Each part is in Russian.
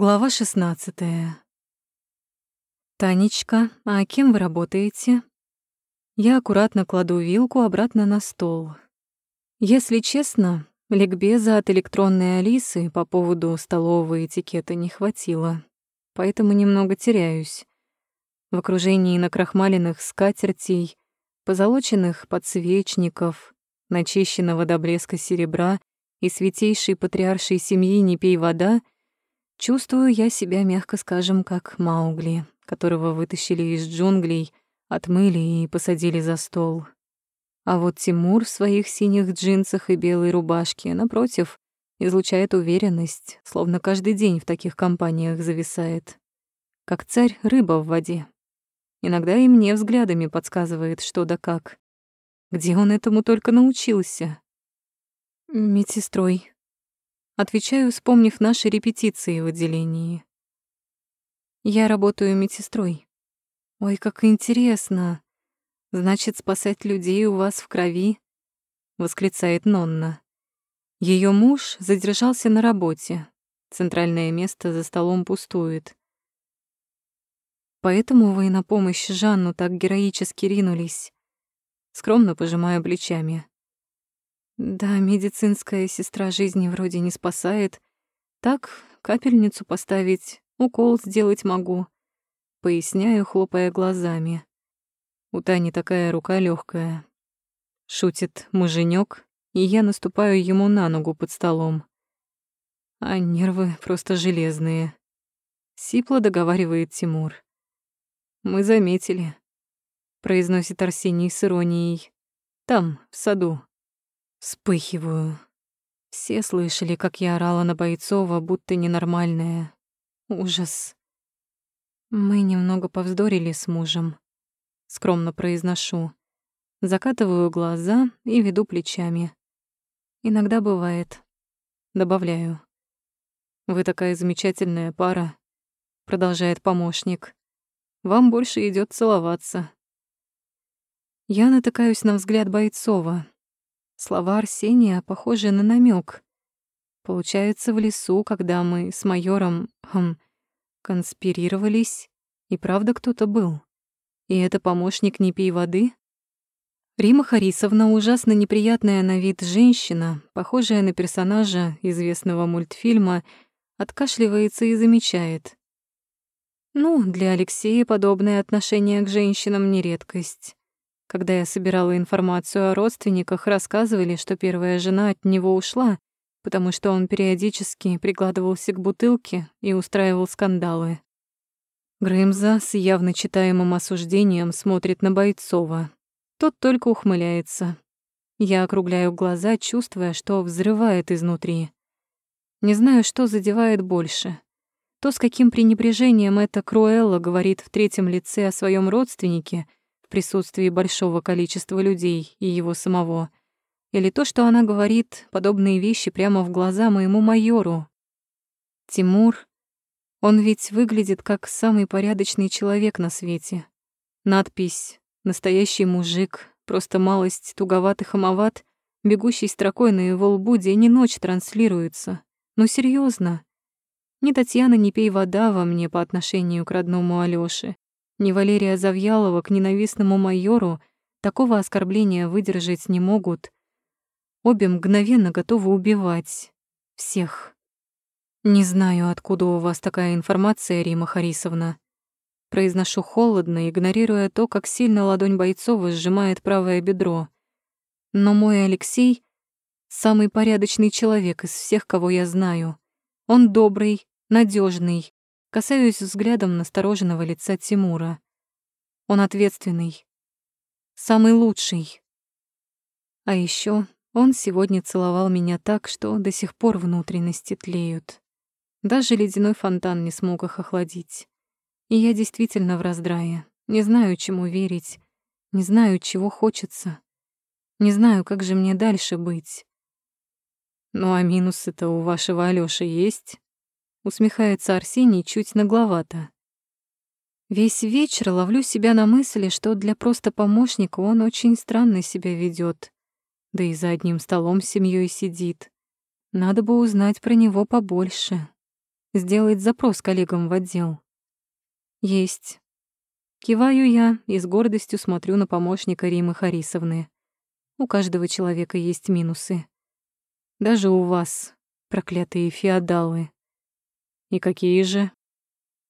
Глава 16. Танечка, а кем вы работаете? Я аккуратно кладу вилку обратно на стол. Если честно, ликбеза от электронной Алисы по поводу столового этикета не хватило, поэтому немного теряюсь. В окружении накрахмаленных скатертей, позолоченных подсвечников, начищенного до блеска серебра и святейшей патриаршей семьи «Не пей вода» Чувствую я себя, мягко скажем, как Маугли, которого вытащили из джунглей, отмыли и посадили за стол. А вот Тимур в своих синих джинсах и белой рубашке, напротив, излучает уверенность, словно каждый день в таких компаниях зависает. Как царь рыба в воде. Иногда и мне взглядами подсказывает, что да как. Где он этому только научился? Медсестрой, Отвечаю, вспомнив наши репетиции в отделении. Я работаю медсестрой. Ой, как интересно. Значит, спасать людей у вас в крови? Восклицает Нонна. Ее муж задержался на работе. Центральное место за столом пустует. Поэтому вы на помощь Жанну так героически ринулись. Скромно пожимаю плечами. Да, медицинская сестра жизни вроде не спасает. Так, капельницу поставить, укол сделать могу. Поясняю, хлопая глазами. У Тани такая рука легкая. Шутит муженек, и я наступаю ему на ногу под столом. А нервы просто железные. Сипло договаривает Тимур. «Мы заметили», — произносит Арсений с иронией. «Там, в саду». Вспыхиваю. Все слышали, как я орала на Бойцова, будто ненормальная. Ужас. Мы немного повздорили с мужем. Скромно произношу. Закатываю глаза и веду плечами. Иногда бывает. Добавляю. Вы такая замечательная пара, продолжает помощник. Вам больше идет целоваться. Я натыкаюсь на взгляд Бойцова, Слова Арсения похожи на намек. Получается, в лесу, когда мы с майором хм, конспирировались, и правда кто-то был. И это помощник «Не пей воды»? Рима Харисовна ужасно неприятная на вид женщина, похожая на персонажа известного мультфильма, откашливается и замечает. Ну, для Алексея подобное отношение к женщинам не редкость. Когда я собирала информацию о родственниках, рассказывали, что первая жена от него ушла, потому что он периодически прикладывался к бутылке и устраивал скандалы. Грымза с явно читаемым осуждением смотрит на Бойцова. Тот только ухмыляется. Я округляю глаза, чувствуя, что взрывает изнутри. Не знаю, что задевает больше. То, с каким пренебрежением эта Круэлла говорит в третьем лице о своем родственнике — присутствии большого количества людей и его самого, или то, что она говорит подобные вещи прямо в глаза моему майору. Тимур, он ведь выглядит как самый порядочный человек на свете. Надпись «Настоящий мужик», просто малость туговатый хамоват, бегущий строкой на его лбу день и ночь транслируется. Ну серьезно. Ни Татьяна, ни пей вода во мне по отношению к родному Алёше ни Валерия Завьялова к ненавистному майору такого оскорбления выдержать не могут. Обе мгновенно готовы убивать. Всех. «Не знаю, откуда у вас такая информация, Рима Харисовна». Произношу холодно, игнорируя то, как сильно ладонь Бойцова сжимает правое бедро. Но мой Алексей — самый порядочный человек из всех, кого я знаю. Он добрый, надежный, Касаюсь взглядом настороженного лица Тимура. Он ответственный. Самый лучший. А еще он сегодня целовал меня так, что до сих пор внутренности тлеют. Даже ледяной фонтан не смог их охладить. И я действительно в раздрае. Не знаю, чему верить. Не знаю, чего хочется. Не знаю, как же мне дальше быть. Ну а минусы-то у вашего Алёши есть? Усмехается Арсений чуть нагловато. Весь вечер ловлю себя на мысли, что для просто помощника он очень странно себя ведет, да и за одним столом с семьей сидит. Надо бы узнать про него побольше. сделать запрос коллегам в отдел. Есть. Киваю я и с гордостью смотрю на помощника Римы Харисовны. У каждого человека есть минусы. Даже у вас, проклятые феодалы. И какие же?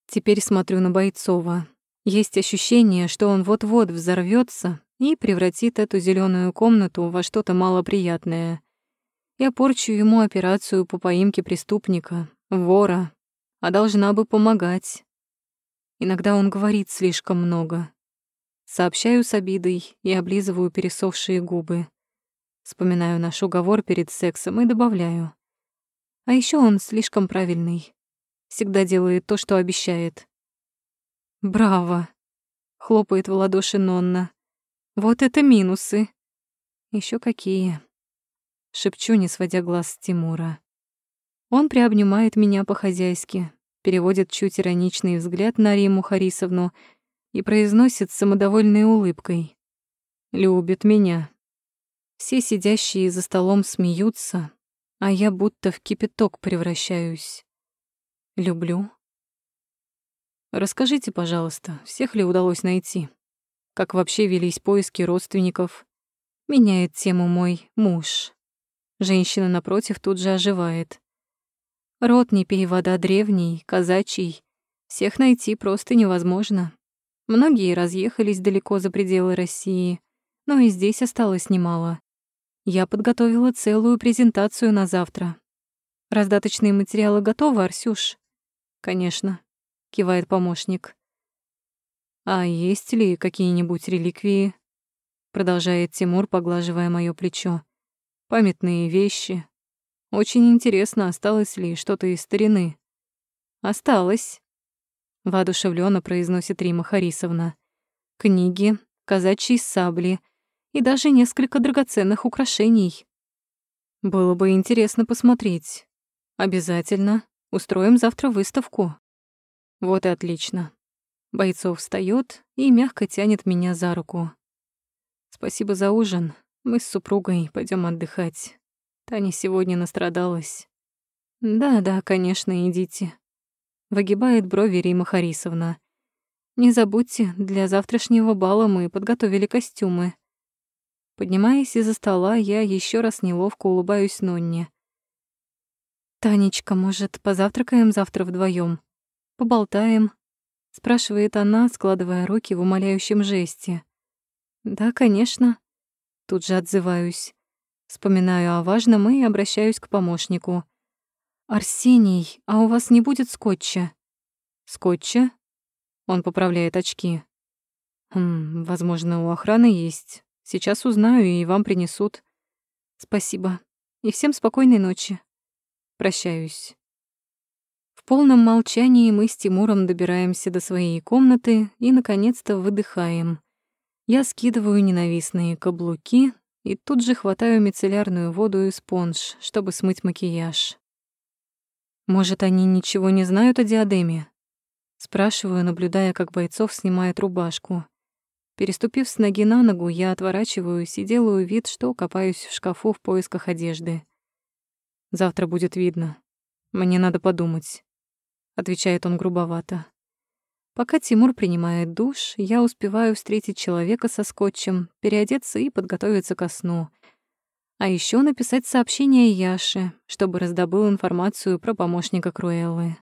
Теперь смотрю на Бойцова. Есть ощущение, что он вот-вот взорвется и превратит эту зеленую комнату во что-то малоприятное. Я порчу ему операцию по поимке преступника, вора, а должна бы помогать. Иногда он говорит слишком много. Сообщаю с обидой и облизываю пересохшие губы. Вспоминаю наш уговор перед сексом и добавляю. А еще он слишком правильный. Всегда делает то, что обещает. «Браво!» — хлопает в ладоши Нонна. «Вот это минусы!» Еще какие!» — шепчу, не сводя глаз с Тимура. Он приобнимает меня по-хозяйски, переводит чуть ироничный взгляд на Риму Харисовну и произносит самодовольной улыбкой. «Любит меня». Все сидящие за столом смеются, а я будто в кипяток превращаюсь. Люблю. Расскажите, пожалуйста, всех ли удалось найти? Как вообще велись поиски родственников? Меняет тему мой муж. Женщина напротив тут же оживает. Род не пей вода древний, казачий. Всех найти просто невозможно. Многие разъехались далеко за пределы России, но и здесь осталось немало. Я подготовила целую презентацию на завтра. Раздаточные материалы готовы, Арсюш? Конечно, кивает помощник. А есть ли какие-нибудь реликвии? Продолжает Тимур, поглаживая моё плечо. Памятные вещи, очень интересно, осталось ли что-то из старины. Осталось, воодушевленно произносит Рима Харисовна. Книги, казачьи сабли и даже несколько драгоценных украшений. Было бы интересно посмотреть. Обязательно. Устроим завтра выставку. Вот и отлично. Бойцов встаёт и мягко тянет меня за руку. Спасибо за ужин. Мы с супругой пойдем отдыхать. Таня сегодня настрадалась. Да-да, конечно, идите. Выгибает брови Рима Харисовна. Не забудьте, для завтрашнего бала мы подготовили костюмы. Поднимаясь из-за стола, я еще раз неловко улыбаюсь Нонне. «Танечка, может, позавтракаем завтра вдвоем? Поболтаем?» — спрашивает она, складывая руки в умоляющем жесте. «Да, конечно». Тут же отзываюсь. Вспоминаю о важном и обращаюсь к помощнику. «Арсений, а у вас не будет скотча?» «Скотча?» Он поправляет очки. «Хм, возможно, у охраны есть. Сейчас узнаю и вам принесут». «Спасибо. И всем спокойной ночи. Прощаюсь». В полном молчании мы с Тимуром добираемся до своей комнаты и, наконец-то, выдыхаем. Я скидываю ненавистные каблуки, и тут же хватаю мицеллярную воду и спонж, чтобы смыть макияж. Может, они ничего не знают о диадеме? Спрашиваю, наблюдая, как бойцов снимает рубашку. Переступив с ноги на ногу, я отворачиваюсь и делаю вид, что копаюсь в шкафу в поисках одежды. «Завтра будет видно. Мне надо подумать», — отвечает он грубовато. Пока Тимур принимает душ, я успеваю встретить человека со скотчем, переодеться и подготовиться ко сну. А еще написать сообщение Яше, чтобы раздобыл информацию про помощника Круэллы.